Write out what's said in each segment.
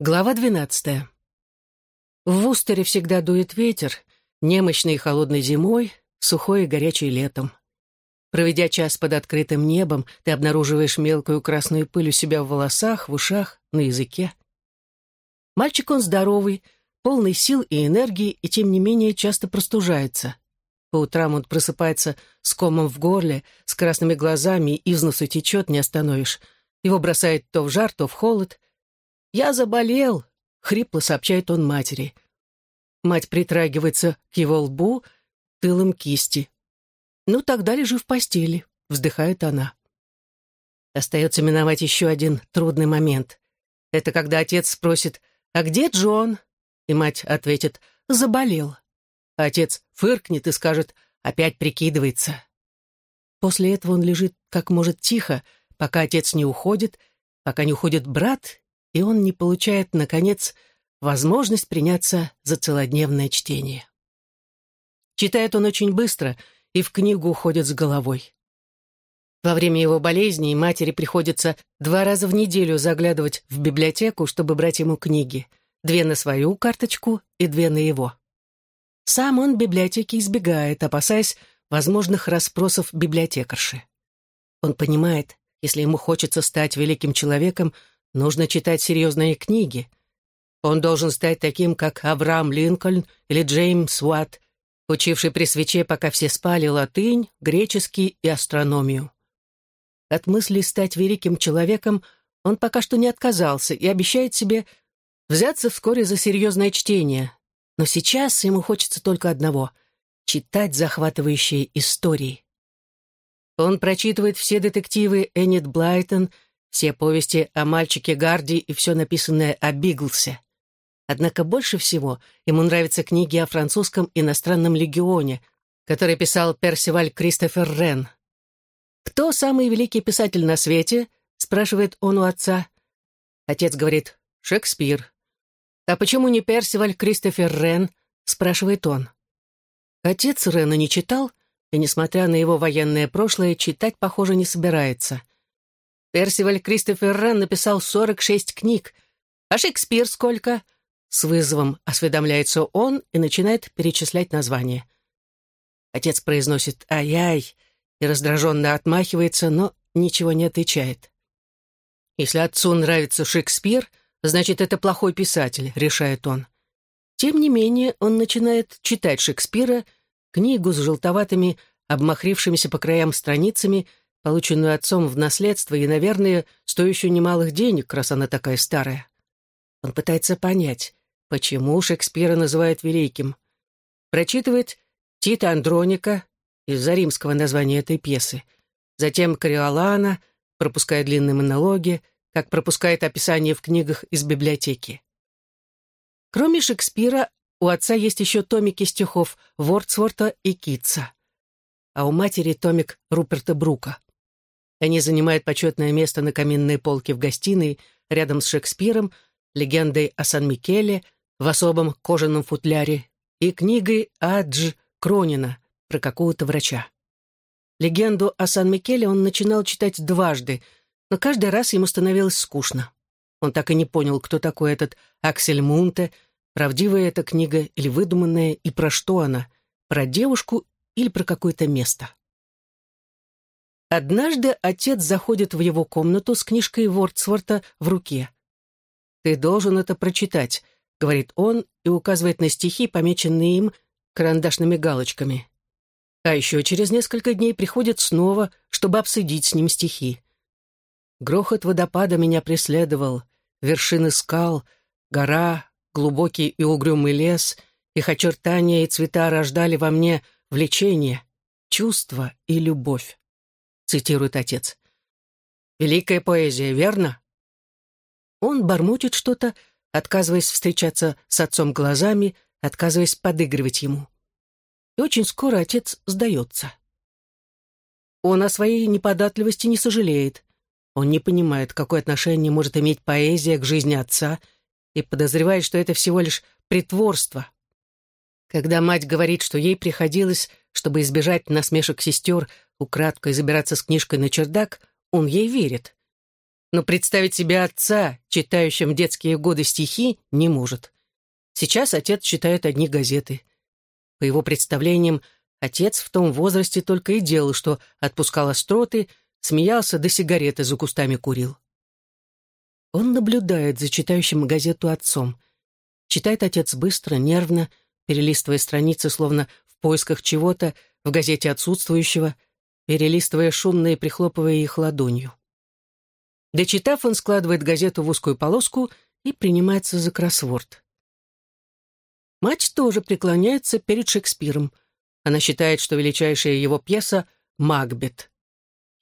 Глава двенадцатая. В Вустере всегда дует ветер, немощный и холодной зимой, сухой и горячий летом. Проведя час под открытым небом, ты обнаруживаешь мелкую красную пыль у себя в волосах, в ушах, на языке. Мальчик он здоровый, полный сил и энергии, и тем не менее часто простужается. По утрам он просыпается с комом в горле, с красными глазами, из носу течет, не остановишь. Его бросает то в жар, то в холод — «Я заболел», — хрипло сообщает он матери. Мать притрагивается к его лбу тылом кисти. «Ну, тогда лежи в постели», — вздыхает она. Остается миновать еще один трудный момент. Это когда отец спросит «А где Джон?» И мать ответит «Заболел». А отец фыркнет и скажет «Опять прикидывается». После этого он лежит как может тихо, пока отец не уходит, пока не уходит брат и он не получает, наконец, возможность приняться за целодневное чтение. Читает он очень быстро и в книгу уходит с головой. Во время его болезни матери приходится два раза в неделю заглядывать в библиотеку, чтобы брать ему книги. Две на свою карточку и две на его. Сам он библиотеки избегает, опасаясь возможных расспросов библиотекарши. Он понимает, если ему хочется стать великим человеком, Нужно читать серьезные книги. Он должен стать таким, как Авраам Линкольн или Джеймс Уатт, учивший при свече, пока все спали, латынь, греческий и астрономию. От мысли стать великим человеком он пока что не отказался и обещает себе взяться вскоре за серьезное чтение. Но сейчас ему хочется только одного — читать захватывающие истории. Он прочитывает все детективы Эннет Блайтон — все повести о мальчике Гарди и все написанное о Биглсе. Однако больше всего ему нравятся книги о французском иностранном легионе, который писал Персиваль Кристофер Рен. «Кто самый великий писатель на свете?» — спрашивает он у отца. Отец говорит «Шекспир». «А почему не Персиваль Кристофер Рен?» — спрашивает он. Отец Рена не читал, и, несмотря на его военное прошлое, читать, похоже, не собирается — Персиваль Кристофер Рен написал 46 книг. А Шекспир сколько? С вызовом осведомляется он и начинает перечислять названия. Отец произносит «Ай-яй» и раздраженно отмахивается, но ничего не отвечает. Если отцу нравится Шекспир, значит, это плохой писатель, решает он. Тем не менее, он начинает читать Шекспира, книгу с желтоватыми, обмахрившимися по краям страницами, полученную отцом в наследство и, наверное, стоящую немалых денег, раз она такая старая. Он пытается понять, почему Шекспира называют великим. Прочитывает Тита Андроника из-за римского названия этой пьесы, затем Кориолана, пропуская длинные монологи, как пропускает описание в книгах из библиотеки. Кроме Шекспира, у отца есть еще томики стихов Вордсворта и Китса, а у матери томик Руперта Брука. Они занимают почетное место на каминной полке в гостиной рядом с Шекспиром, легендой о Сан-Микеле в особом кожаном футляре и книгой Адж Кронина про какого-то врача. Легенду о Сан-Микеле он начинал читать дважды, но каждый раз ему становилось скучно. Он так и не понял, кто такой этот Аксель Мунте, правдивая эта книга или выдуманная, и про что она, про девушку или про какое-то место. Однажды отец заходит в его комнату с книжкой Вордсворта в руке. «Ты должен это прочитать», — говорит он и указывает на стихи, помеченные им карандашными галочками. А еще через несколько дней приходит снова, чтобы обсудить с ним стихи. Грохот водопада меня преследовал, вершины скал, гора, глубокий и угрюмый лес, их очертания и цвета рождали во мне влечение, чувство и любовь цитирует отец. «Великая поэзия, верно?» Он бормочет что-то, отказываясь встречаться с отцом глазами, отказываясь подыгрывать ему. И очень скоро отец сдается. Он о своей неподатливости не сожалеет. Он не понимает, какое отношение может иметь поэзия к жизни отца, и подозревает, что это всего лишь притворство. Когда мать говорит, что ей приходилось, чтобы избежать насмешек сестер, украдкой забираться с книжкой на чердак, он ей верит. но представить себе отца, читающим детские годы стихи, не может. Сейчас отец читает одни газеты. По его представлениям, отец в том возрасте только и делал, что отпускал остроты, смеялся, до сигареты за кустами курил. Он наблюдает за читающим газету отцом. Читает отец быстро, нервно, перелистывая страницы, словно в поисках чего-то, в газете отсутствующего, перелистывая шумно и прихлопывая их ладонью. Дочитав, он складывает газету в узкую полоску и принимается за кроссворд. Мать тоже преклоняется перед Шекспиром. Она считает, что величайшая его пьеса — «Макбет».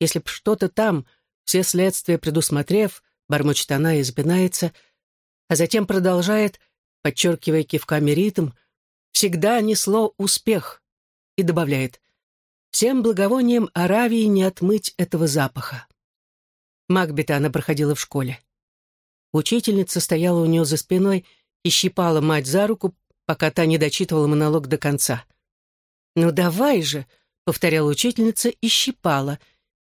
Если б что-то там, все следствия предусмотрев, бормочет она и запинается, а затем продолжает, подчеркивая кивками ритм, всегда несло успех, и добавляет, всем благовонием Аравии не отмыть этого запаха. Макбета она проходила в школе. Учительница стояла у нее за спиной и щипала мать за руку, пока та не дочитывала монолог до конца. «Ну давай же!» — повторяла учительница и щипала,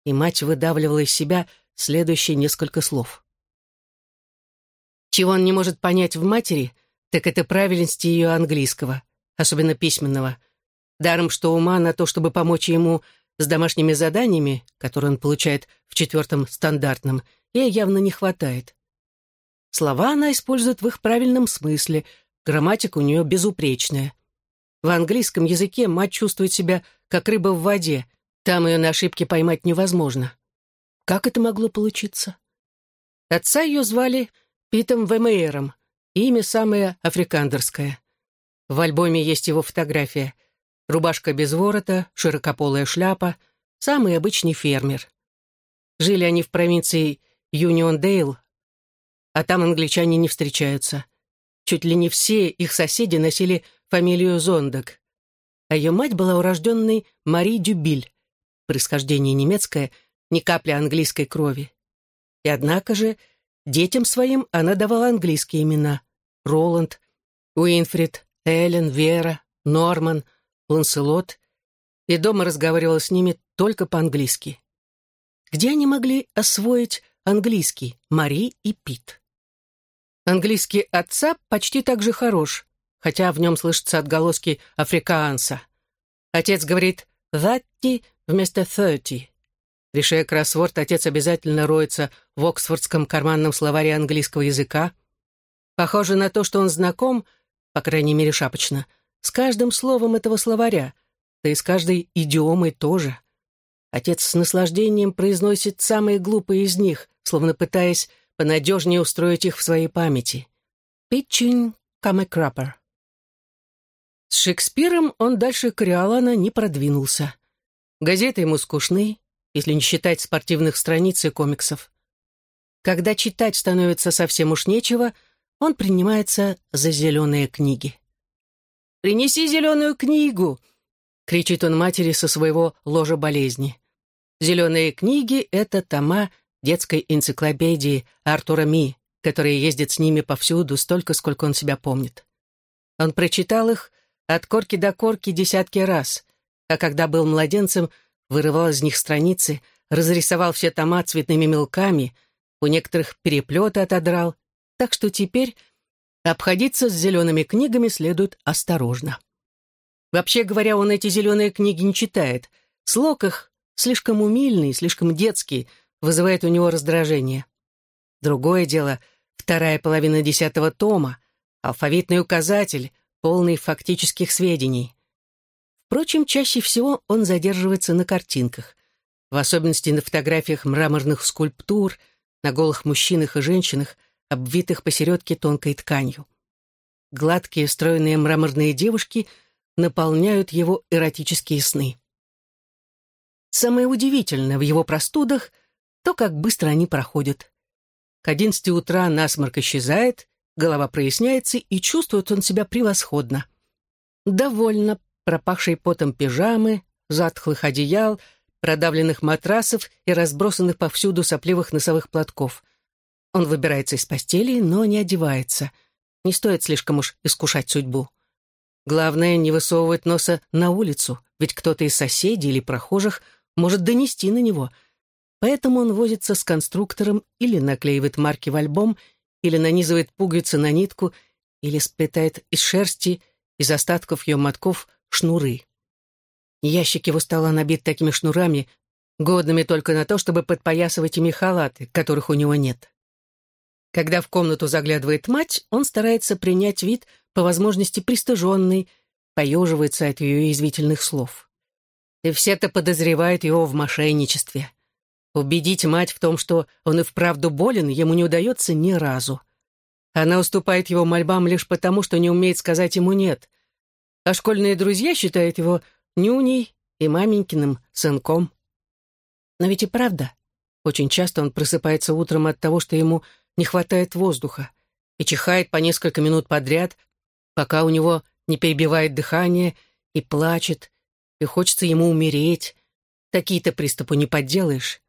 и мать выдавливала из себя следующие несколько слов. Чего он не может понять в матери, так это правильности ее английского, особенно письменного. Даром, что ума на то, чтобы помочь ему с домашними заданиями, которые он получает в четвертом стандартном, ей явно не хватает. Слова она использует в их правильном смысле, грамматика у нее безупречная. В английском языке мать чувствует себя как рыба в воде, там ее на ошибки поймать невозможно. Как это могло получиться? Отца ее звали Питом Вемейером, имя самое африкандерское. В альбоме есть его фотография — Рубашка без ворота, широкополая шляпа, самый обычный фермер. Жили они в провинции Юнион-Дейл, а там англичане не встречаются. Чуть ли не все их соседи носили фамилию Зондак. А ее мать была урожденной Мари Дюбиль, происхождение немецкое, ни капли английской крови. И однако же детям своим она давала английские имена. Роланд, Уинфрид, Эллен, Вера, Норман — Ланселот, и дома разговаривала с ними только по-английски. Где они могли освоить английский, Мари и Пит? Английский отца почти так же хорош, хотя в нем слышатся отголоски африкаанса. Отец говорит «thirty» вместо «thirty». Решая кроссворд, отец обязательно роется в Оксфордском карманном словаре английского языка. Похоже на то, что он знаком, по крайней мере шапочно, с каждым словом этого словаря, да и с каждой идиомой тоже. Отец с наслаждением произносит самые глупые из них, словно пытаясь понадежнее устроить их в своей памяти. «Питчин камекраппер». С Шекспиром он дальше Кориолана не продвинулся. Газеты ему скучны, если не считать спортивных страниц и комиксов. Когда читать становится совсем уж нечего, он принимается за зеленые книги. Принеси зеленую книгу!» — кричит он матери со своего ложа болезни. Зеленые книги — это тома детской энциклопедии Артура Ми, которая ездит с ними повсюду столько, сколько он себя помнит. Он прочитал их от корки до корки десятки раз, а когда был младенцем, вырывал из них страницы, разрисовал все тома цветными мелками, у некоторых переплеты отодрал, так что теперь Обходиться с зелеными книгами следует осторожно. Вообще говоря, он эти зеленые книги не читает. Слог их слишком умильный, слишком детский, вызывает у него раздражение. Другое дело — вторая половина десятого тома, алфавитный указатель, полный фактических сведений. Впрочем, чаще всего он задерживается на картинках, в особенности на фотографиях мраморных скульптур, на голых мужчинах и женщинах, обвитых посередке тонкой тканью. Гладкие, стройные мраморные девушки наполняют его эротические сны. Самое удивительное в его простудах — то, как быстро они проходят. К одиннадцати утра насморк исчезает, голова проясняется, и чувствует он себя превосходно. Довольно пропахшей потом пижамы, затхлых одеял, продавленных матрасов и разбросанных повсюду сопливых носовых платков — он выбирается из постели, но не одевается. Не стоит слишком уж искушать судьбу. Главное, не высовывать носа на улицу, ведь кто-то из соседей или прохожих может донести на него. Поэтому он возится с конструктором или наклеивает марки в альбом, или нанизывает пуговицы на нитку, или сплетает из шерсти, из остатков ее мотков, шнуры. Ящик его стола набит такими шнурами, годными только на то, чтобы подпоясывать ими халаты, которых у него нет. Когда в комнату заглядывает мать, он старается принять вид, по возможности пристыженный, поеживается от ее язвительных слов. И все-то подозревают его в мошенничестве. Убедить мать в том, что он и вправду болен, ему не удается ни разу. Она уступает его мольбам лишь потому, что не умеет сказать ему «нет». А школьные друзья считают его нюней и маменькиным сынком. Но ведь и правда, очень часто он просыпается утром от того, что ему не хватает воздуха, и чихает по несколько минут подряд, пока у него не перебивает дыхание, и плачет, и хочется ему умереть. Такие-то приступы не подделаешь.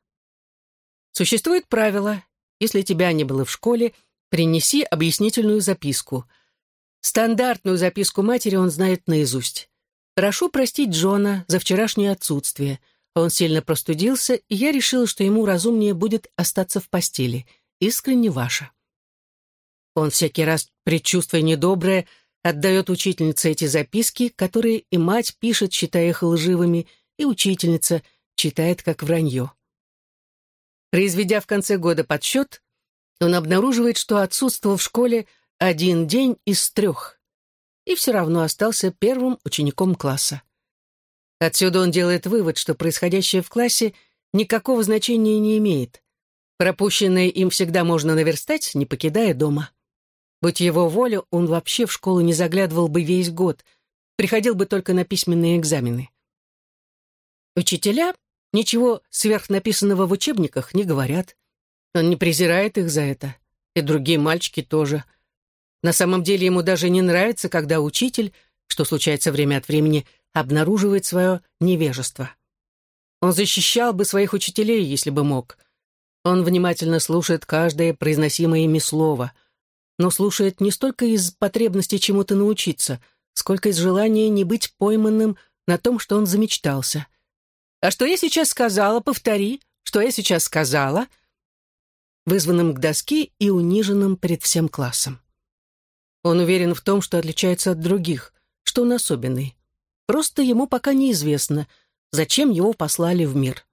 Существует правило, если тебя не было в школе, принеси объяснительную записку. Стандартную записку матери он знает наизусть. «Прошу простить Джона за вчерашнее отсутствие. Он сильно простудился, и я решила, что ему разумнее будет остаться в постели. Искренне ваша». Он всякий раз, предчувствуя недоброе, отдает учительнице эти записки, которые и мать пишет, считая их лживыми, и учительница читает как вранье. Произведя в конце года подсчет, он обнаруживает, что отсутствовал в школе один день из трех и все равно остался первым учеником класса. Отсюда он делает вывод, что происходящее в классе никакого значения не имеет. Пропущенное им всегда можно наверстать, не покидая дома. Будь его воля, он вообще в школу не заглядывал бы весь год, приходил бы только на письменные экзамены. Учителя ничего сверхнаписанного в учебниках не говорят. Он не презирает их за это, и другие мальчики тоже – на самом деле ему даже не нравится, когда учитель, что случается время от времени, обнаруживает свое невежество. Он защищал бы своих учителей, если бы мог. Он внимательно слушает каждое произносимое ими слово, но слушает не столько из потребности чему-то научиться, сколько из желания не быть пойманным на том, что он замечтался. «А что я сейчас сказала? Повтори. Что я сейчас сказала?» вызванным к доске и униженным перед всем классом. Он уверен в том, что отличается от других, что он особенный. Просто ему пока неизвестно, зачем его послали в мир.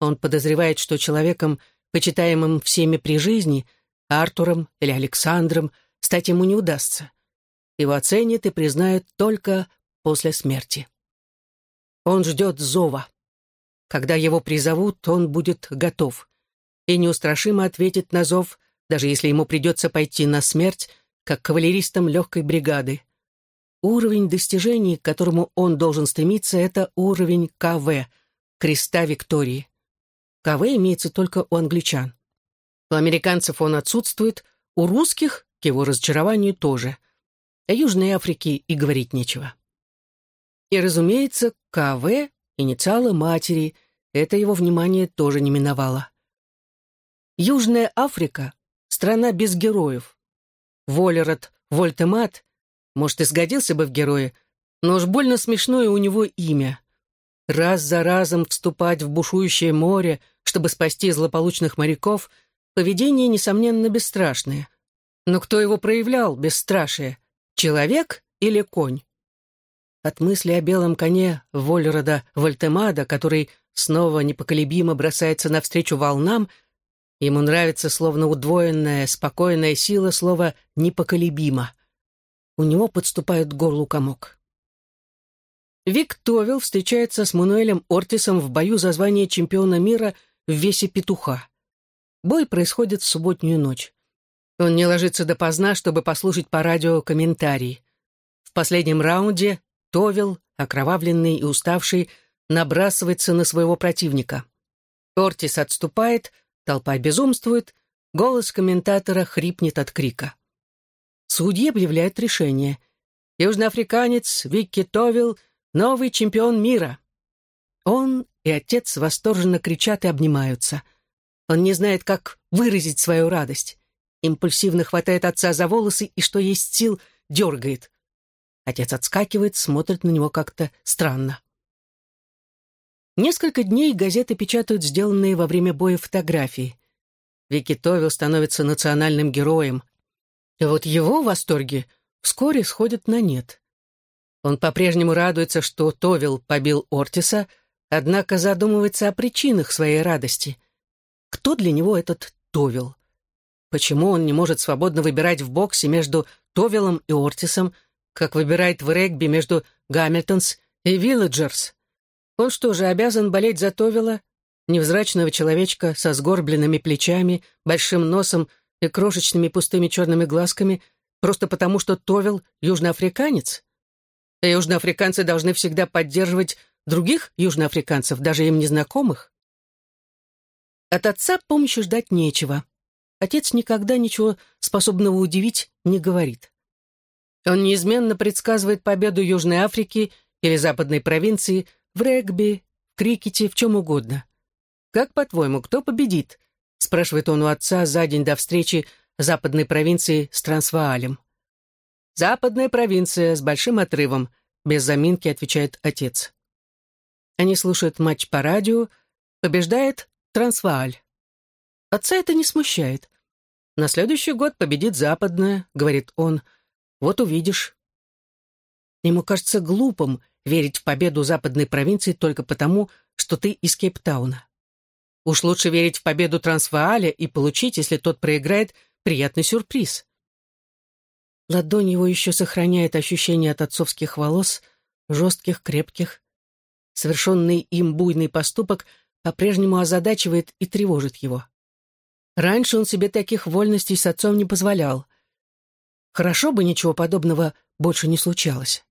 Он подозревает, что человеком, почитаемым всеми при жизни, Артуром или Александром, стать ему не удастся. Его оценят и признают только после смерти. Он ждет зова. Когда его призовут, он будет готов и неустрашимо ответит на зов, даже если ему придется пойти на смерть как кавалеристом легкой бригады. Уровень достижений, к которому он должен стремиться, это уровень КВ, Креста Виктории. КВ имеется только у англичан. У американцев он отсутствует, у русских, к его разочарованию, тоже. О Южной Африке и говорить нечего. И, разумеется, КВ, инициалы матери, это его внимание тоже не миновало. Южная Африка — страна без героев. Волерот Вольтемат, может, и сгодился бы в герое, но уж больно смешное у него имя. Раз за разом вступать в бушующее море, чтобы спасти злополучных моряков, поведение, несомненно, бесстрашное. Но кто его проявлял, бесстрашие? Человек или конь? От мысли о белом коне Вольрода Вольтемада, который снова непоколебимо бросается навстречу волнам, Ему нравится словно удвоенная, спокойная сила слова «непоколебимо». У него подступает к горлу комок. Вик Товил встречается с Мануэлем Ортисом в бою за звание чемпиона мира в весе петуха. Бой происходит в субботнюю ночь. Он не ложится допоздна, чтобы послушать по радио комментарии. В последнем раунде Товил, окровавленный и уставший, набрасывается на своего противника. Ортис отступает, Толпа безумствует, голос комментатора хрипнет от крика. Судьи объявляют решение. Южноафриканец Викки Товил — новый чемпион мира. Он и отец восторженно кричат и обнимаются. Он не знает, как выразить свою радость. Импульсивно хватает отца за волосы и, что есть сил, дергает. Отец отскакивает, смотрит на него как-то странно. Несколько дней газеты печатают сделанные во время боя фотографии. Вики Товил становится национальным героем. И вот его восторги вскоре сходят на нет. Он по-прежнему радуется, что Товил побил Ортиса, однако задумывается о причинах своей радости. Кто для него этот Товил? Почему он не может свободно выбирать в боксе между Товилом и Ортисом, как выбирает в регби между Гамильтонс и Вилледжерс? Он что же, обязан болеть за Товила, невзрачного человечка со сгорбленными плечами, большим носом и крошечными пустыми черными глазками, просто потому что Товил — южноафриканец? Южноафриканцы должны всегда поддерживать других южноафриканцев, даже им незнакомых? От отца помощи ждать нечего. Отец никогда ничего способного удивить не говорит. Он неизменно предсказывает победу Южной Африки или западной провинции в регби, в крикете, в чем угодно. «Как, по-твоему, кто победит?» — спрашивает он у отца за день до встречи западной провинции с Трансваалем. «Западная провинция с большим отрывом», — без заминки отвечает отец. Они слушают матч по радио. Побеждает Трансвааль. Отца это не смущает. «На следующий год победит западная», — говорит он. «Вот увидишь». Ему кажется глупым верить в победу западной провинции только потому, что ты из Кейптауна. Уж лучше верить в победу Трансвааля и получить, если тот проиграет, приятный сюрприз. Ладонь его еще сохраняет ощущение от отцовских волос, жестких, крепких. Совершенный им буйный поступок по-прежнему озадачивает и тревожит его. Раньше он себе таких вольностей с отцом не позволял. Хорошо бы ничего подобного больше не случалось.